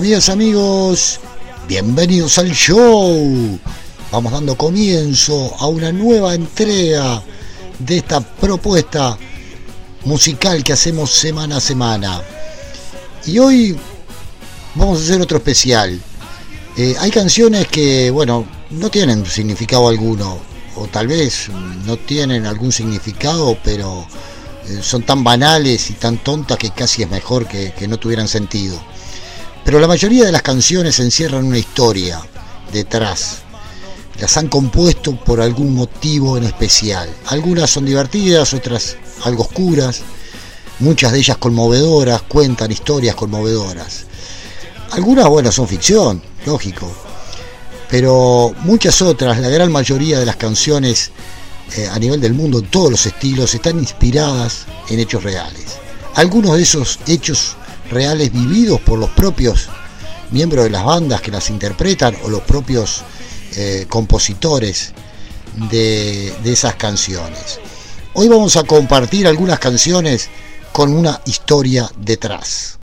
Amigas, amigos, bienvenidos al show. Vamos dando comienzo a una nueva entrega de esta propuesta musical que hacemos semana a semana. Y hoy vamos a hacer otro especial. Eh, hay canciones que, bueno, no tienen significado alguno, o tal vez no tienen algún significado, pero eh, son tan banales y tan tontas que casi es mejor que, que no tuvieran sentido. Pero la mayoría de las canciones encierran una historia detrás. Las han compuesto por algún motivo en especial. Algunas son divertidas, otras algo oscuras. Muchas de ellas conmovedoras, cuentan historias conmovedoras. Algunas, bueno, son ficción, lógico. Pero muchas otras, la gran mayoría de las canciones eh, a nivel del mundo, en todos los estilos, están inspiradas en hechos reales. Algunos de esos hechos reales vividos por los propios miembros de las bandas que las interpretan o los propios eh, compositores de, de esas canciones. Hoy vamos a compartir algunas canciones con una historia detrás.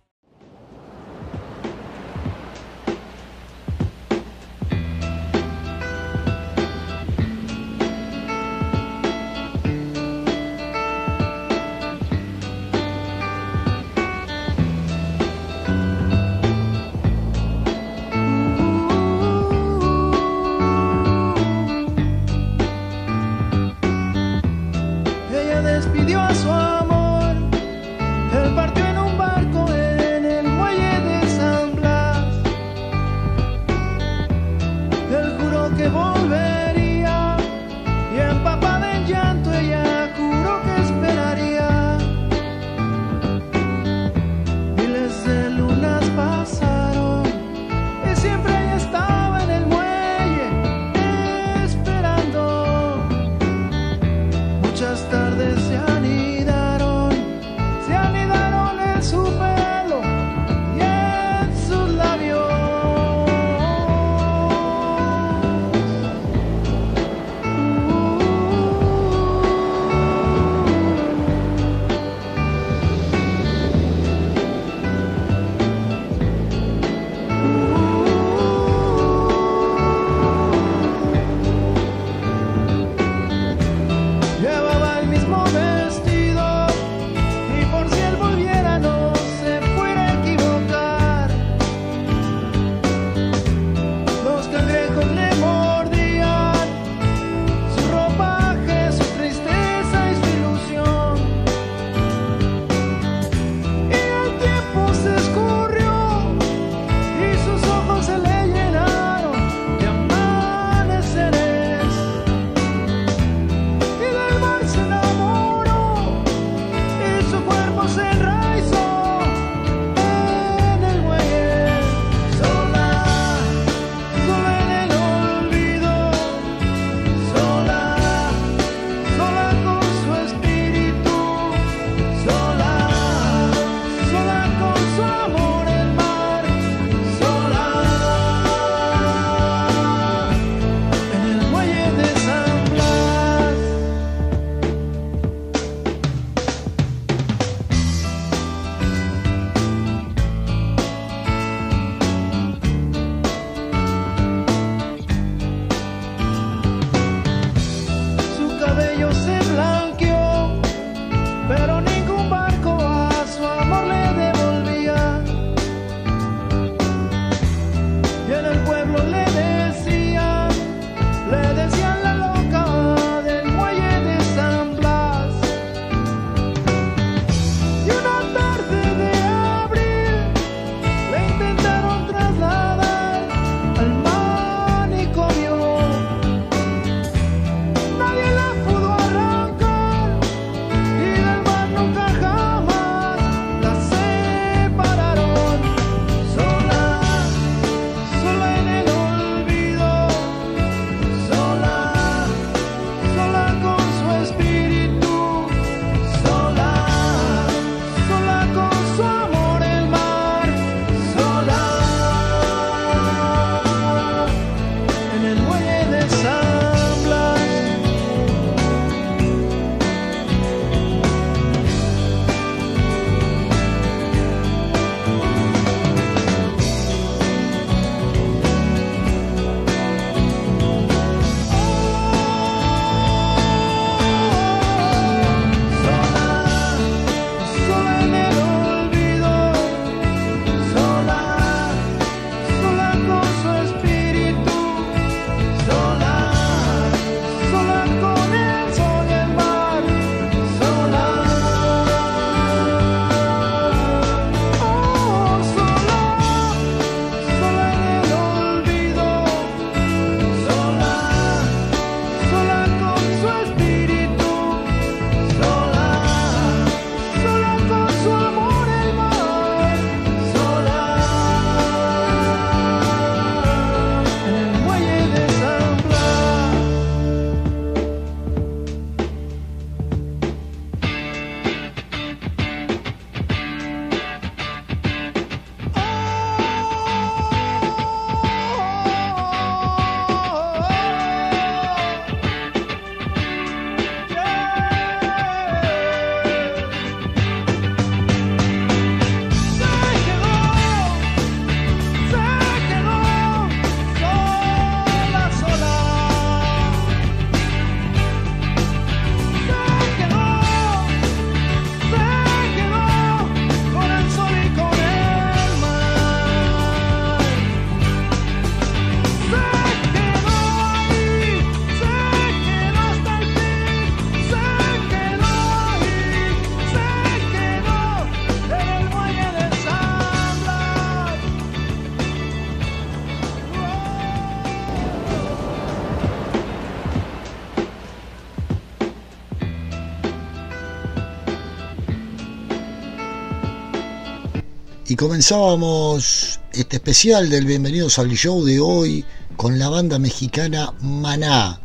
Comenzábamos este especial del Bienvenidos al Show de hoy con la banda mexicana Maná,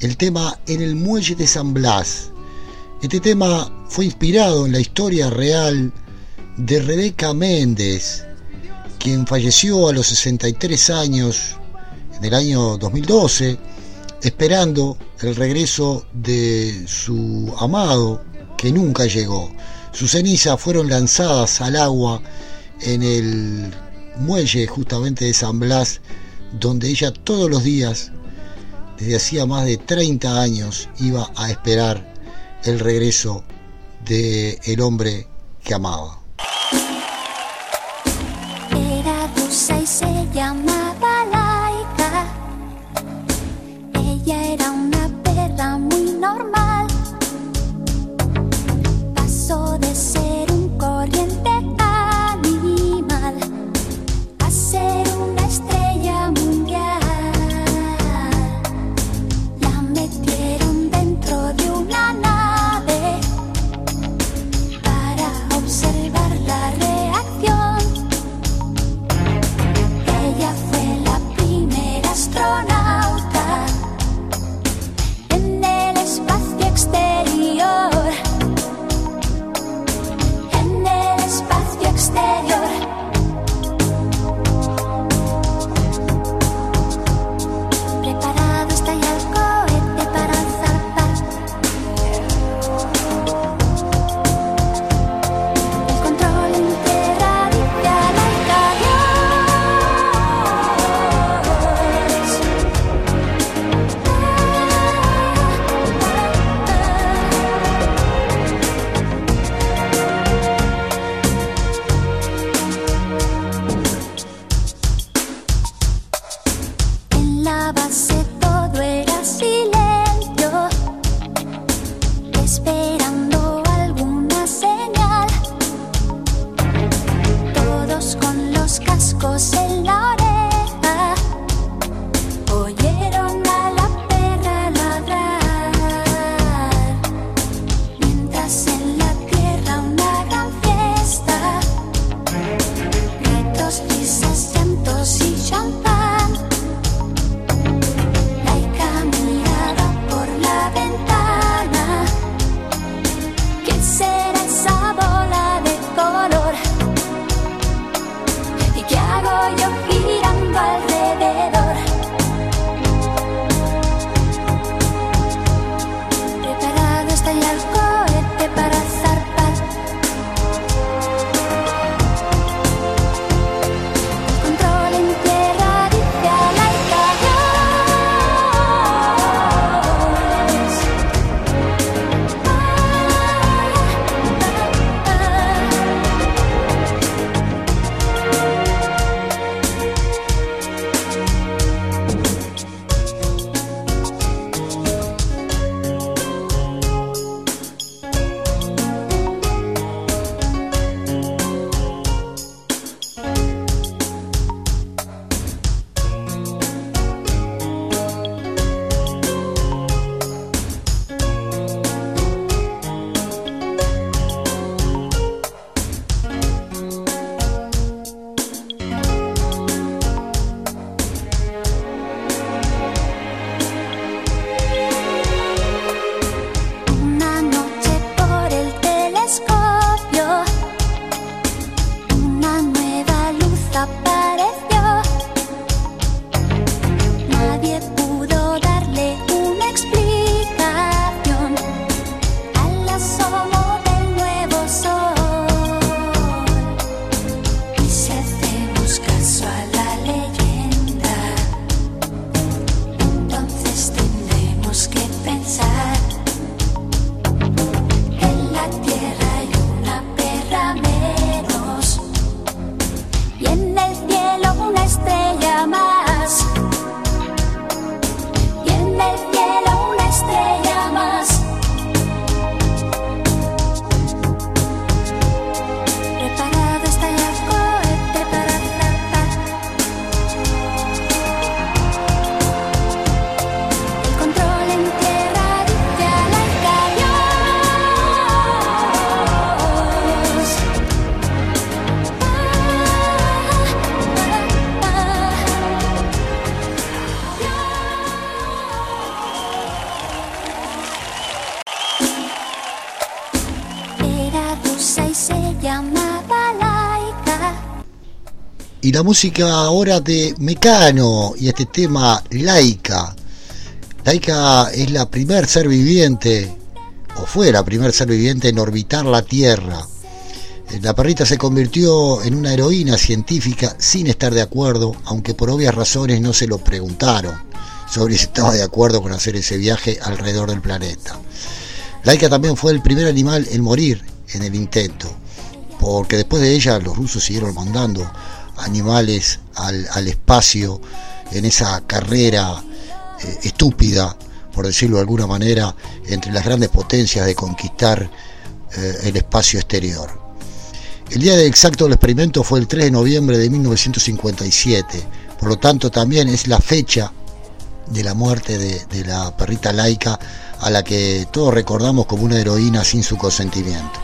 el tema En el Muelle de San Blas. Este tema fue inspirado en la historia real de Rebeca Méndez, quien falleció a los 63 años en el año 2012, esperando el regreso de su amado que nunca llegó. Sus cenizas fueron lanzadas al agua en el muelle justamente de San Blas, donde ella todos los días, desde hacía más de 30 años, iba a esperar el regreso de el hombre que amaba. La música ahora de Mecano y este tema Laika. Laika es la primer ser viviente, o fue la primer ser viviente en orbitar la Tierra. La perrita se convirtió en una heroína científica sin estar de acuerdo, aunque por obvias razones no se lo preguntaron sobre si estaba de acuerdo con hacer ese viaje alrededor del planeta. Laika también fue el primer animal en morir en el intento, porque después de ella los rusos siguieron mandando animales al, espacio en esa carrera eh, estúpida, por decirlo de alguna manera, entre las grandes potencias de conquistar eh, el espacio exterior. El día exacto del experimento fue el 3 de noviembre de 1957, por lo tanto también es la fecha de la muerte de, la perrita laica a la que todos recordamos como una heroína sin su consentimiento.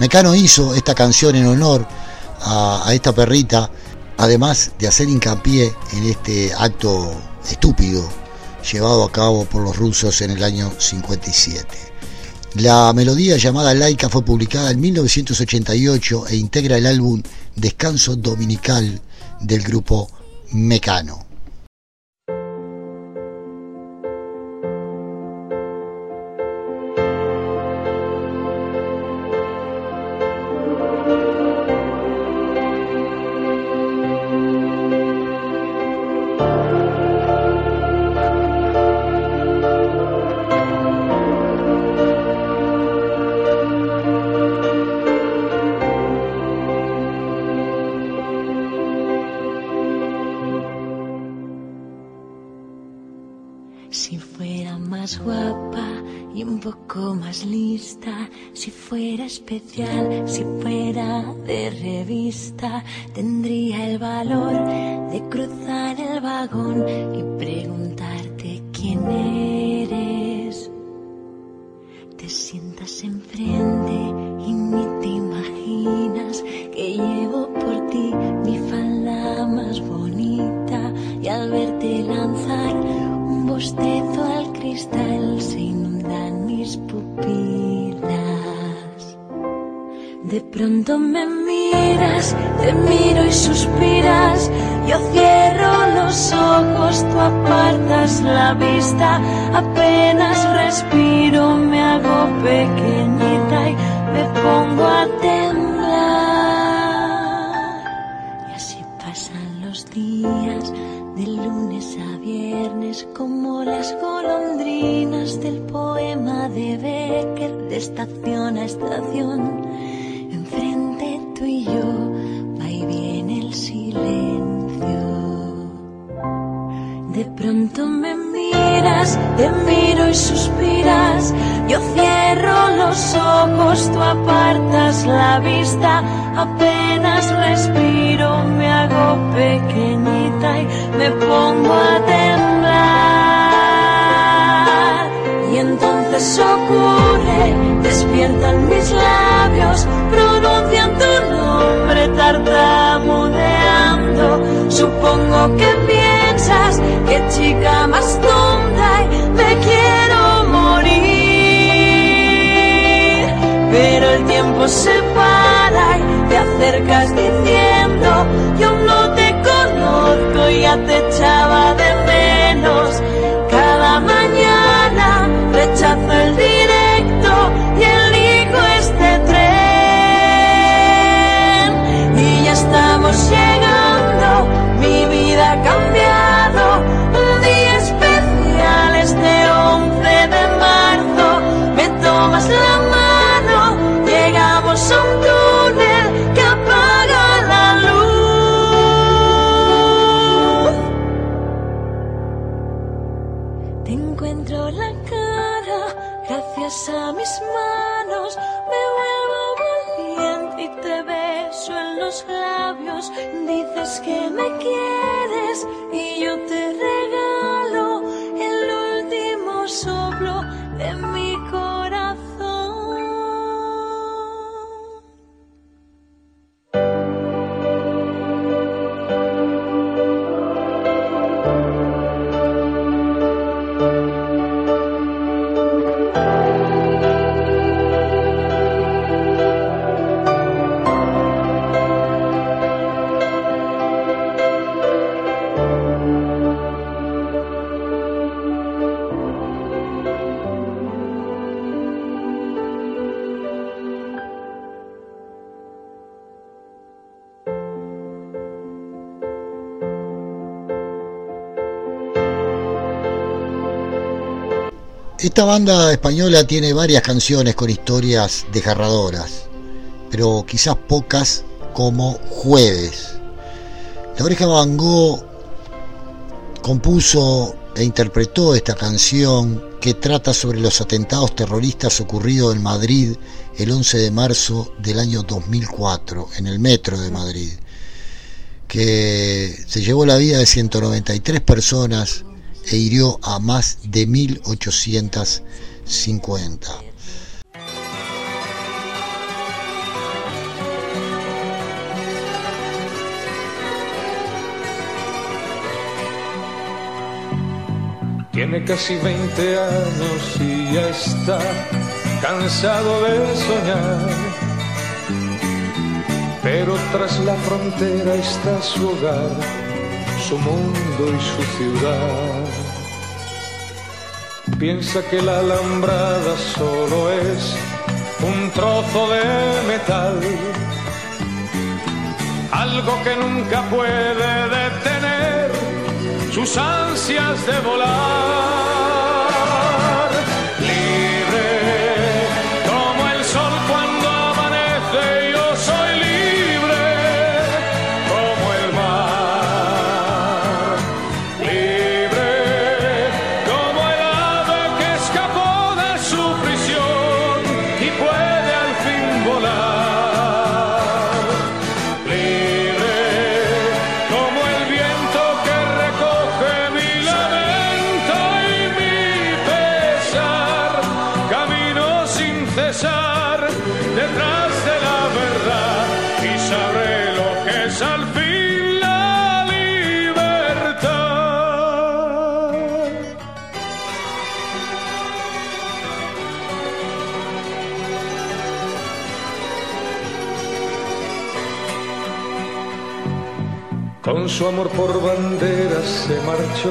Mecano hizo esta canción en honor a esta perrita además de hacer hincapié en este acto estúpido llevado a cabo por los rusos en el año 57. La melodía llamada Laika fue publicada en 1988 e integra el álbum Descanso Dominical del grupo Mecano. Especial, si fuera de revista, tendría el valor de cruzar el vagón y preguntarte quién eres. Te sientas enfrente y ni te imaginas que llevo por ti mi falda más bonita y al verte lanzar un bostezo al cristal se inundan mis pupilas. De pronto me miras, te miro y suspiras. Yo cierro los ojos, tú apartas la vista. Apenas respiro, me hago pequeñita y me pongo a temblar. Y así pasan los días, de lunes a viernes, como las golondrinas del poema de Becker, de estación a estación yo, va viene el silencio. De pronto me miras, te miro y suspiras. Yo cierro los ojos, tú apartas la vista. Apenas respiro, me hago pequeñita y me pongo a temblar. Y entonces ocurre, despiertan mis labios, pronuncian tu tartamudeando. Supongo que piensas que chica más tonta y me quiero morir. Pero el tiempo se para y te acercas diciendo, yo no te conozco y ya te echaba de Again. Esta banda española tiene varias canciones con historias desgarradoras, pero quizás pocas como Jueves. La Oreja Van Gogh compuso e interpretó esta canción que trata sobre los atentados terroristas ocurridos en Madrid el 11 de marzo del año 2004, en el metro de Madrid, que se llevó la vida de 193 personas e hirió a más de 1850. Tiene casi 20 años y ya está cansado de soñar. Pero tras la frontera está su hogar, su mundo y su ciudad. Piensa que la alambrada solo es un trozo de metal, algo que nunca puede detener sus ansias de volar. Con su amor por banderas se marchó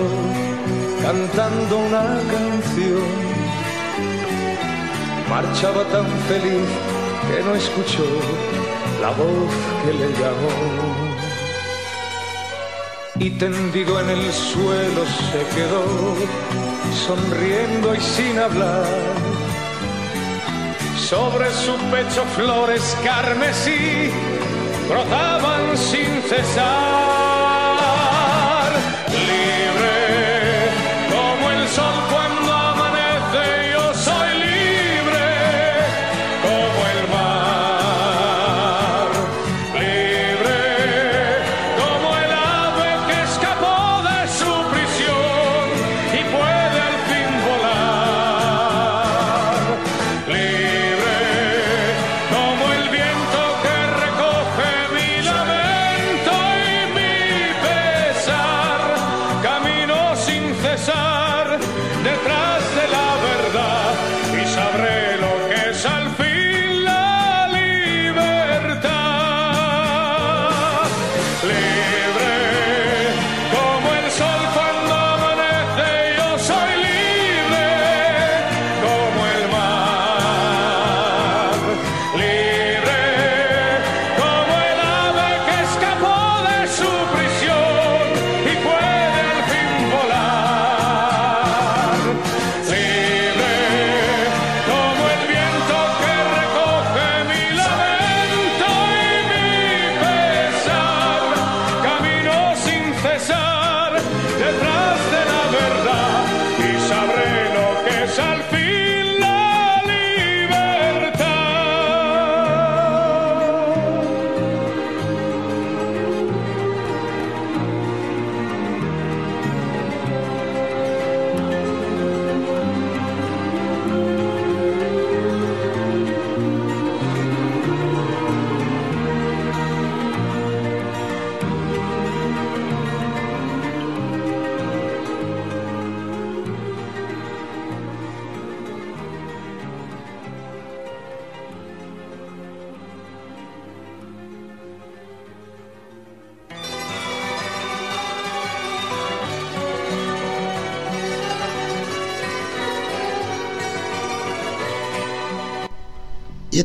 cantando una canción. Marchaba tan feliz que no escuchó la voz que le llamó. Y tendido en el suelo se quedó, sonriendo y sin hablar. Sobre su pecho flores carmesí brotaban sin cesar.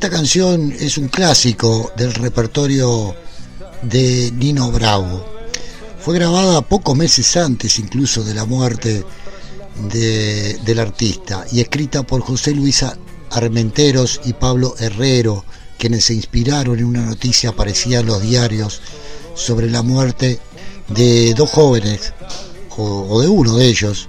Esta canción es un clásico del repertorio de Nino Bravo. Fue grabada pocos meses antes incluso de la muerte de- del artista y escrita por José Luis Armenteros y Pablo Herrero, quienes se inspiraron en una noticia aparecida en los diarios sobre la muerte de dos jóvenes, o, o de uno de ellos,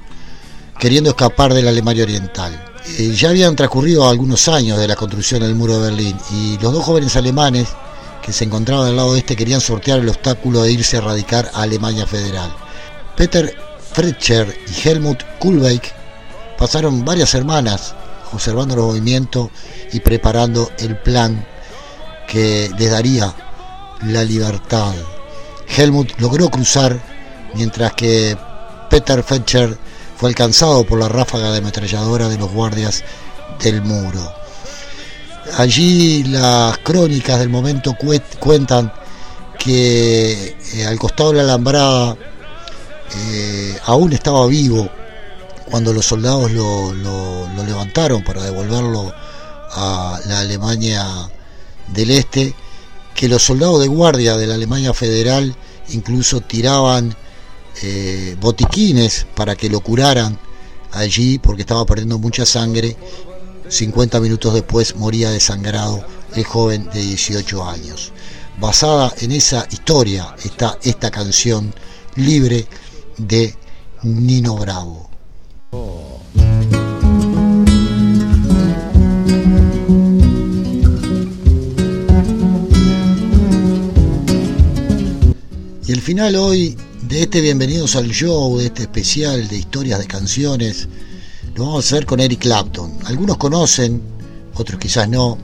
queriendo escapar de la Alemania Oriental. Eh, ya habían transcurrido algunos años de la construcción del muro de Berlín y los dos jóvenes alemanes que se encontraban al lado este querían sortear el obstáculo de irse a radicar a Alemania Federal. Peter Fretscher y Helmut Kulbeck pasaron varias semanas observando los movimientos y preparando el plan que les daría la libertad. Helmut logró cruzar mientras que Peter Fetcher fue alcanzado por la ráfaga de ametralladora de los guardias del muro. Allí las crónicas del momento cuentan que eh, al costado de la alambrada eh, aún estaba vivo cuando los soldados lo levantaron para devolverlo a la Alemania del Este, que los soldados de guardia de la Alemania Federal incluso tiraban eh, botiquines para que lo curaran allí porque estaba perdiendo mucha sangre. 50 minutos después moría desangrado el joven de 18 años. Basada en esa historia está esta canción libre de Nino Bravo. Y el final hoy de este Bienvenidos al Show, de este especial de historias de canciones, lo vamos a hacer con Eric Clapton. Algunos conocen, otros quizás no,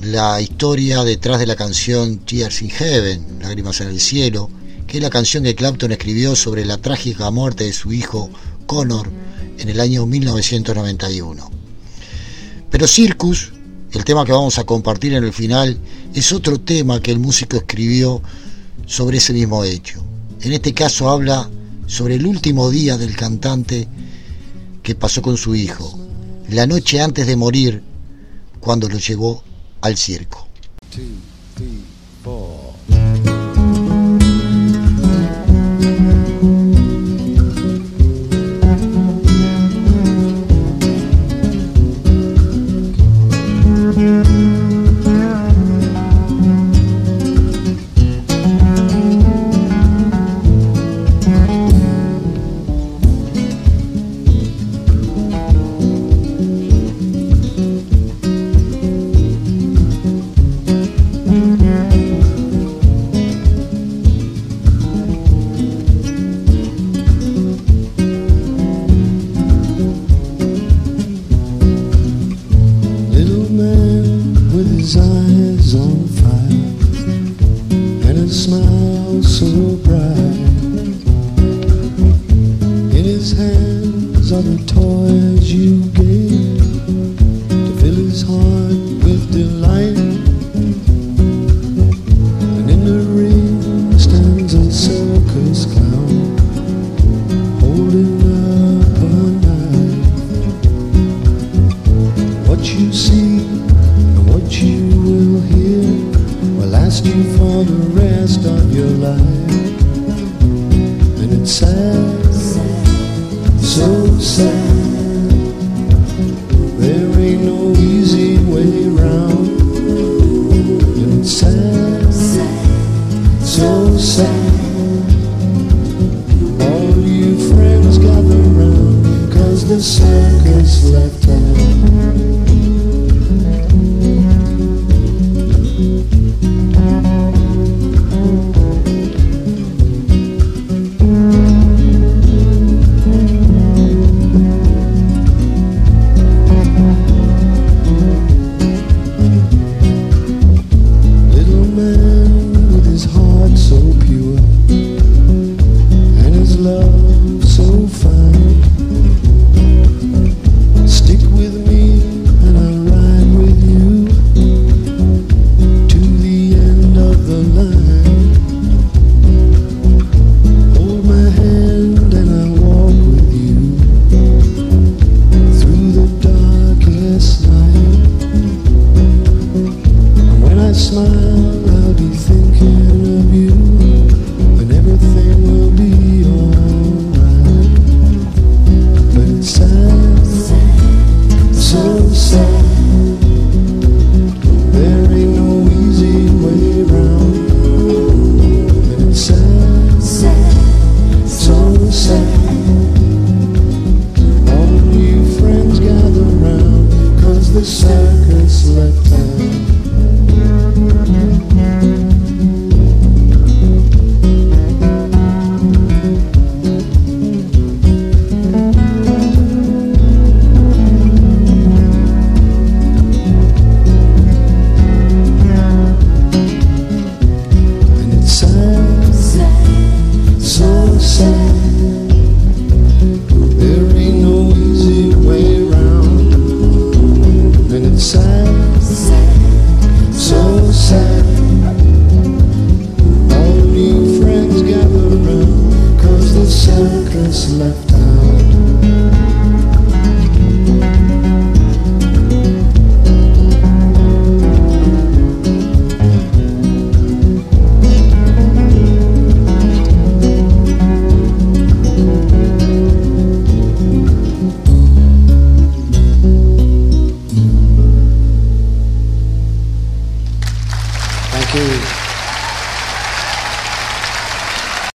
la historia detrás de la canción Tears in Heaven, Lágrimas en el Cielo, que es la canción que Clapton escribió sobre la trágica muerte de su hijo Connor en el año 1991. Pero Circus, el tema que vamos a compartir en el final, es otro tema que el músico escribió sobre ese mismo hecho. En este caso habla sobre el último día del cantante que pasó con su hijo, la noche antes de morir, cuando lo llevó al circo. Life. And it's sad, so sad.